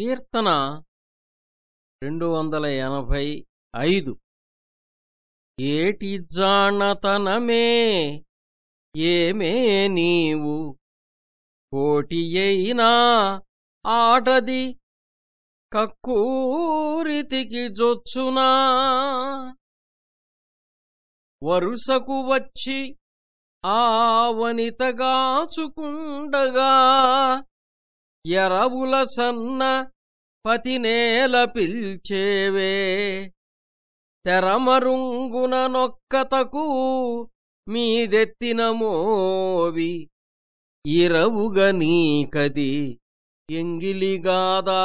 కీర్తన రెండు వందల ఎనభై ఐదు. ఏటి జాణతనమే ఏమే నీవు? కోటి అయినా ఆటది కక్కూరితికి జొచ్చునా? వరుసకు వచ్చి ఆవనితగాచుకుండగా ఎరవుల సన్న పతినేల పిల్చేవే. తెరమరుంగున నొక్కతకు మీదెత్తిన మోవి ఇరవుగ నీకది ఎంగిలిగాదా.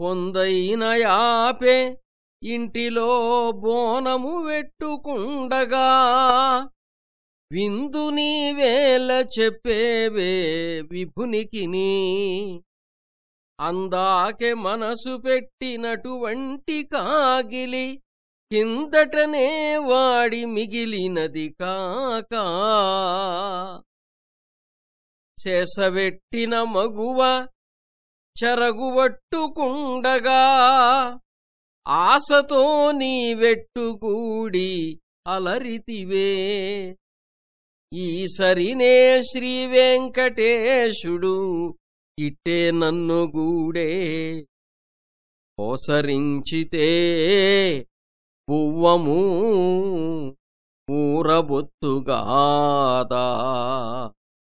పొందైన యాపే ఇంటిలో బోనము వెట్టుకుండగా విందు నీవేల చెప్పేవే విభునికిని అందాకె మనసు పెట్టినటువంటి కాగిలి కిందటనే వాడి మిగిలినది కాకా. చేసవెట్టిన మగువ చెరగువట్టుకుండగా ఆశతో నీ వెట్టుకూడి అలరితివే. ఈసరినే శ్రీ వెంకటేశుడు ఇట్టే నన్ను గూడే. పోసరించితే పువ్వము ఊరబొత్తుగాదా.